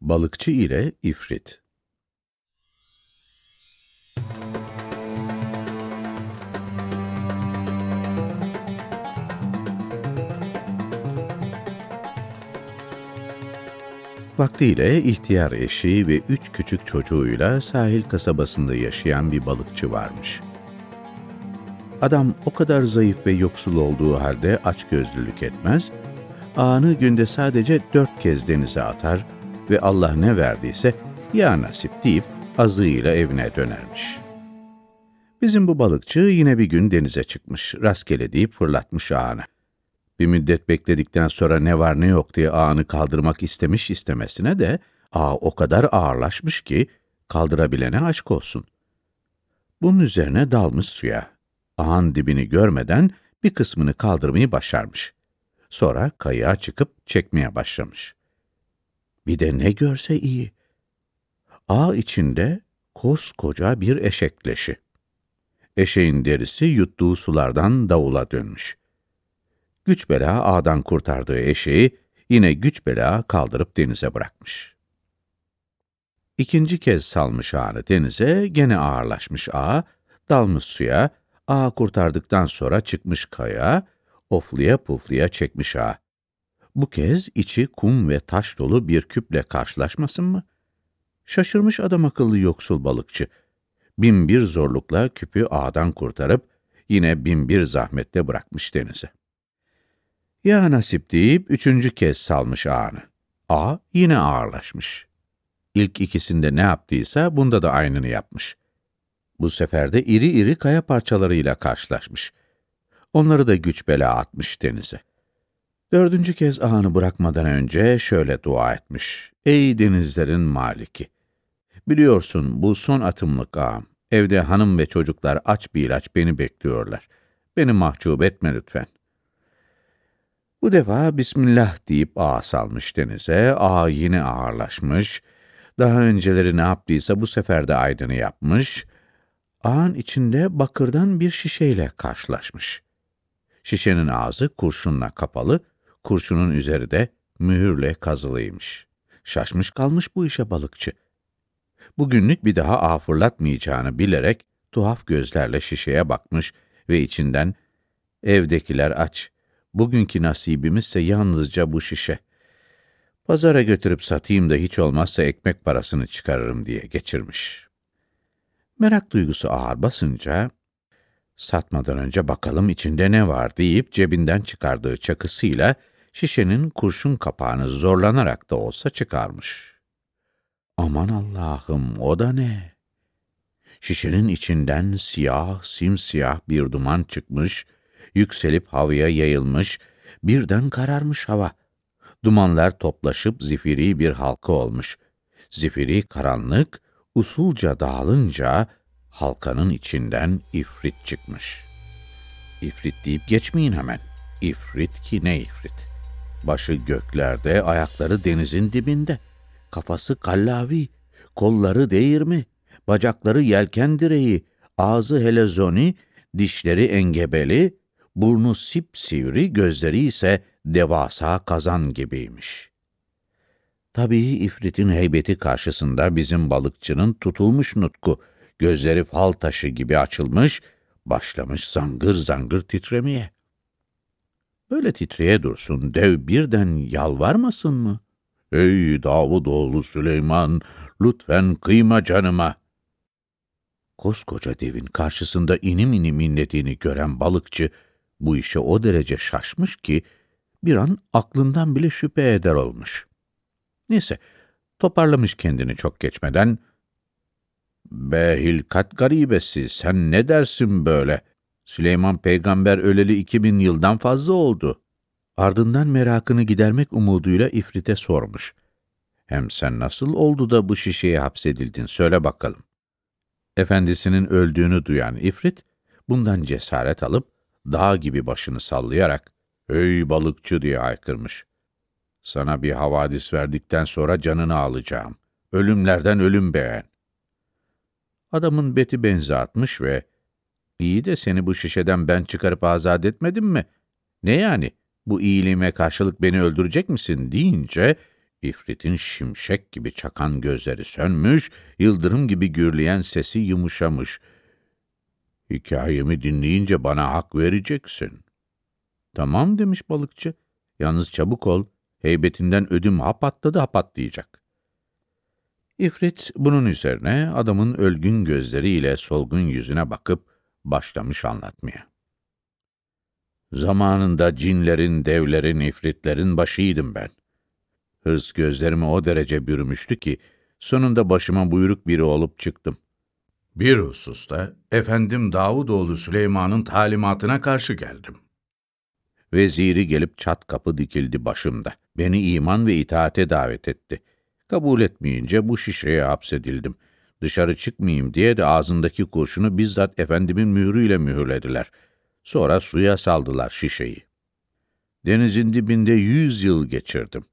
Balıkçı ile İfrit Vaktiyle ihtiyar eşi ve üç küçük çocuğuyla sahil kasabasında yaşayan bir balıkçı varmış. Adam o kadar zayıf ve yoksul olduğu halde açgözlülük etmez, ağını günde sadece dört kez denize atar ve Allah ne verdiyse ya nasip deyip azığıyla evine dönermiş. Bizim bu balıkçı yine bir gün denize çıkmış, rastgele deyip fırlatmış ağını. Bir müddet bekledikten sonra ne var ne yok diye ağını kaldırmak istemiş istemesine de ağ o kadar ağırlaşmış ki kaldırabilene aşk olsun. Bunun üzerine dalmış suya. Ağın dibini görmeden bir kısmını kaldırmayı başarmış. Sonra kayığa çıkıp çekmeye başlamış. Bir de ne görse iyi. Ağ içinde koskoca bir eşekleşi. Eşeğin derisi yuttuğu sulardan davula dönmüş. Güç bela ağdan kurtardığı eşeği yine güç bela kaldırıp denize bırakmış. İkinci kez salmış ağını denize, gene ağırlaşmış ağ, dalmış suya, ağ kurtardıktan sonra çıkmış kaya, ofluya pufluya çekmiş ağ. Bu kez içi kum ve taş dolu bir küple karşılaşmasın mı? Şaşırmış adam akıllı yoksul balıkçı. Bin bir zorlukla küpü ağdan kurtarıp, yine bin bir zahmetle bırakmış denize. Ya nasip deyip üçüncü kez salmış ağını. Ağ yine ağırlaşmış. İlk ikisinde ne yaptıysa bunda da aynını yapmış. Bu sefer de iri iri kaya parçalarıyla karşılaşmış. Onları da güç bela atmış denize. Dördüncü kez ağını bırakmadan önce şöyle dua etmiş. Ey denizlerin maliki! Biliyorsun bu son atımlık ağım. Evde hanım ve çocuklar aç bir ilaç beni bekliyorlar. Beni mahcup etme lütfen. Bu defa Bismillah deyip ağa salmış denize, ağa yine ağırlaşmış, daha önceleri ne yaptıysa bu sefer de aydını yapmış, ağın içinde bakırdan bir şişeyle karşılaşmış. Şişenin ağzı kurşunla kapalı, kurşunun üzeri de mühürle kazılıymış. Şaşmış kalmış bu işe balıkçı. Bugünlük bir daha ağ fırlatmayacağını bilerek tuhaf gözlerle şişeye bakmış ve içinden, evdekiler aç, Bugünkü nasibimizse yalnızca bu şişe. Pazara götürüp satayım da hiç olmazsa ekmek parasını çıkarırım diye geçirmiş. Merak duygusu ağır basınca, satmadan önce bakalım içinde ne var deyip cebinden çıkardığı çakısıyla şişenin kurşun kapağını zorlanarak da olsa çıkarmış. Aman Allah'ım o da ne? Şişenin içinden siyah, simsiyah bir duman çıkmış yükselip havaya yayılmış, birden kararmış hava. Dumanlar toplaşıp zifiri bir halka olmuş. Zifiri karanlık, usulca dağılınca halkanın içinden ifrit çıkmış. İfrit deyip geçmeyin hemen. İfrit ki ne ifrit? Başı göklerde, ayakları denizin dibinde. Kafası kallavi, kolları değirmi, bacakları yelken direği, ağzı helezoni, dişleri engebeli, burnu sipsivri, gözleri ise devasa kazan gibiymiş. Tabii ifritin heybeti karşısında bizim balıkçının tutulmuş nutku, gözleri fal taşı gibi açılmış, başlamış zangır zangır titremeye. Öyle titreye dursun, dev birden yalvarmasın mı? Ey Davudoğlu Süleyman, lütfen kıyma canıma. Koskoca devin karşısında inim inim inlediğini gören balıkçı, bu işe o derece şaşmış ki bir an aklından bile şüphe eder olmuş. Neyse, toparlamış kendini çok geçmeden, ''Be hilkat garibesi, sen ne dersin böyle? Süleyman peygamber öleli iki bin yıldan fazla oldu.'' Ardından merakını gidermek umuduyla İfrit'e sormuş. ''Hem sen nasıl oldu da bu şişeye hapsedildin, söyle bakalım.'' Efendisinin öldüğünü duyan İfrit, bundan cesaret alıp, dağ gibi başını sallayarak, ''Ey balıkçı!'' diye haykırmış. ''Sana bir havadis verdikten sonra canını alacağım. Ölümlerden ölüm beğen.'' Adamın beti benzi atmış ve, ''İyi de seni bu şişeden ben çıkarıp azat etmedim mi? Ne yani, bu iyiliğime karşılık beni öldürecek misin?'' deyince, İfritin şimşek gibi çakan gözleri sönmüş, yıldırım gibi gürleyen sesi yumuşamış. Hikayemi dinleyince bana hak vereceksin. Tamam demiş balıkçı. Yalnız çabuk ol. Heybetinden ödüm hap atladı hap atlayacak. İfrit bunun üzerine adamın ölgün gözleriyle solgun yüzüne bakıp başlamış anlatmaya. Zamanında cinlerin, devlerin, ifritlerin başıydım ben. Hırs gözlerimi o derece bürümüştü ki, sonunda başıma buyruk biri olup çıktım. Bir hususta, efendim Davudoğlu Süleyman'ın talimatına karşı geldim. Veziri gelip çat kapı dikildi başımda. Beni iman ve itaate davet etti. Kabul etmeyince bu şişeye hapsedildim. Dışarı çıkmayayım diye de ağzındaki kurşunu bizzat efendimin mührüyle mühürlediler. Sonra suya saldılar şişeyi. Denizin dibinde yüz yıl geçirdim.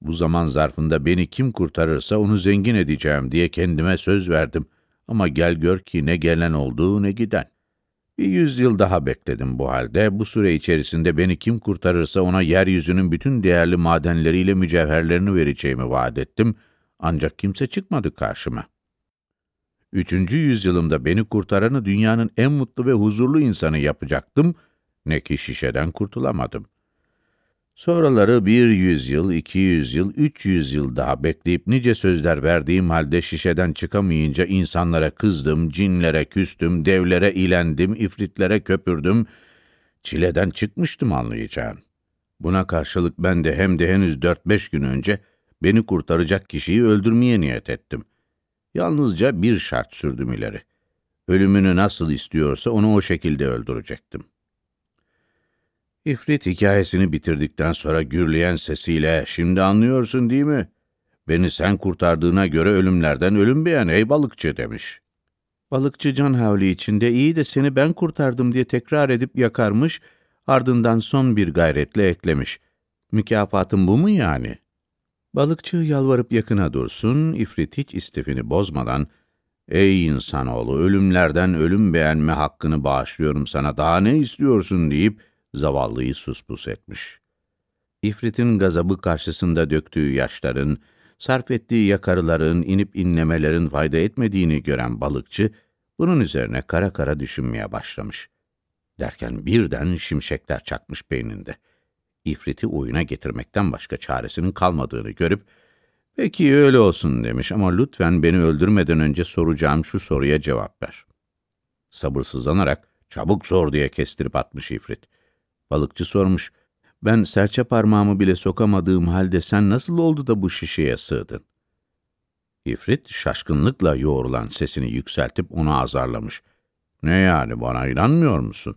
Bu zaman zarfında beni kim kurtarırsa onu zengin edeceğim diye kendime söz verdim. Ama gel gör ki ne gelen oldu ne giden. Bir yüzyıl daha bekledim bu halde. Bu süre içerisinde beni kim kurtarırsa ona yeryüzünün bütün değerli madenleriyle mücevherlerini vereceğimi vaat ettim. Ancak kimse çıkmadı karşıma. Üçüncü yüzyılımda beni kurtaranı dünyanın en mutlu ve huzurlu insanı yapacaktım. Ne ki şişeden kurtulamadım. Sonraları bir yüzyıl, iki yüzyıl, üç yüzyıl daha bekleyip nice sözler verdiğim halde şişeden çıkamayınca insanlara kızdım, cinlere küstüm, devlere ilendim, ifritlere köpürdüm. Çileden çıkmıştım anlayacağın. Buna karşılık ben de hem de henüz dört beş gün önce beni kurtaracak kişiyi öldürmeye niyet ettim. Yalnızca bir şart sürdüm ileri. Ölümünü nasıl istiyorsa onu o şekilde öldürecektim. İfrit hikayesini bitirdikten sonra gürleyen sesiyle, ''Şimdi anlıyorsun değil mi? Beni sen kurtardığına göre ölümlerden ölüm beğen ey balıkçı.'' demiş. Balıkçı can havli içinde iyi de seni ben kurtardım diye tekrar edip yakarmış, ardından son bir gayretle eklemiş. Mükafatın bu mu yani? Balıkçı yalvarıp yakına dursun, ifrit hiç istifini bozmadan, ''Ey insanoğlu, ölümlerden ölüm beğenme hakkını bağışlıyorum sana, daha ne istiyorsun?'' deyip, zavallıyı suspus etmiş. İfrit'in gazabı karşısında döktüğü yaşların, sarf ettiği yakarıların, inip inlemelerin fayda etmediğini gören balıkçı, bunun üzerine kara kara düşünmeye başlamış. Derken birden şimşekler çakmış beyninde. İfrit'i oyuna getirmekten başka çaresinin kalmadığını görüp, peki öyle olsun demiş ama lütfen beni öldürmeden önce soracağım şu soruya cevap ver. Sabırsızlanarak, çabuk sor diye kestirip atmış İfrit. Balıkçı sormuş, ben serçe parmağımı bile sokamadığım halde sen nasıl oldu da bu şişeye sığdın? İfrit şaşkınlıkla yoğrulan sesini yükseltip onu azarlamış. Ne yani bana inanmıyor musun?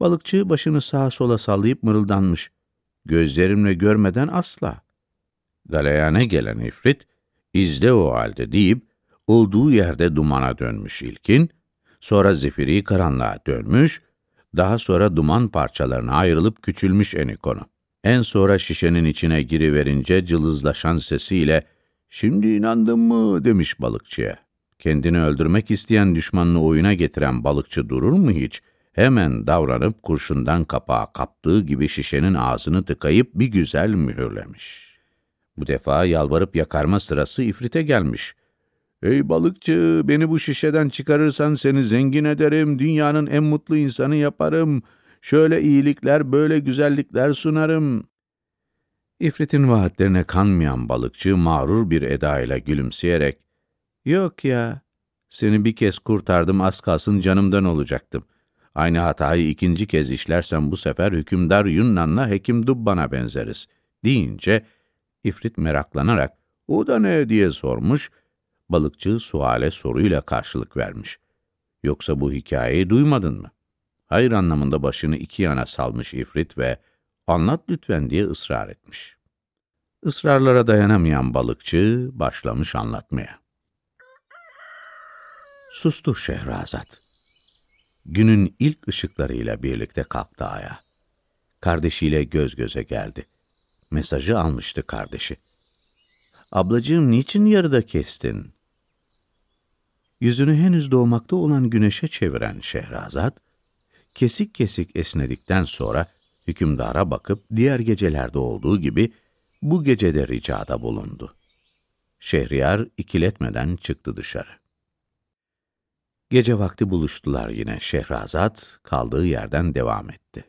Balıkçı başını sağa sola sallayıp mırıldanmış. Gözlerimle görmeden asla. Galeyana gelen ifrit, izle o halde deyip, olduğu yerde dumana dönmüş ilkin, sonra zifiri karanlığa dönmüş, daha sonra duman parçalarına ayrılıp küçülmüş enikonu. En sonra şişenin içine giriverince cılızlaşan sesiyle ''Şimdi inandın mı?'' demiş balıkçıya. Kendini öldürmek isteyen düşmanını oyuna getiren balıkçı durur mu hiç? Hemen davranıp kurşundan kapağı kaptığı gibi şişenin ağzını tıkayıp bir güzel mühürlemiş. Bu defa yalvarıp yakarma sırası ifrite gelmiş. Ey balıkçı, beni bu şişeden çıkarırsan seni zengin ederim, dünyanın en mutlu insanı yaparım. Şöyle iyilikler, böyle güzellikler sunarım. İfrit'in vaatlerine kanmayan balıkçı mağrur bir edayla gülümseyerek, Yok ya, seni bir kez kurtardım az kalsın canımdan olacaktım. Aynı hatayı ikinci kez işlersen bu sefer hükümdar Yunnan'la hekim Dubban'a benzeriz, deyince, İfrit meraklanarak, o da ne diye sormuş, balıkçı suale soruyla karşılık vermiş. Yoksa bu hikayeyi duymadın mı? Hayır anlamında başını iki yana salmış ifrit ve anlat lütfen diye ısrar etmiş. Israrlara dayanamayan balıkçı başlamış anlatmaya. Sustu Şehrazat. Günün ilk ışıklarıyla birlikte kalktı aya. Kardeşiyle göz göze geldi. Mesajı almıştı kardeşi. Ablacığım niçin yarıda kestin? yüzünü henüz doğmakta olan güneşe çeviren Şehrazat, kesik kesik esnedikten sonra hükümdara bakıp diğer gecelerde olduğu gibi bu gece de ricada bulundu. Şehriyar ikiletmeden çıktı dışarı. Gece vakti buluştular yine. Şehrazat kaldığı yerden devam etti.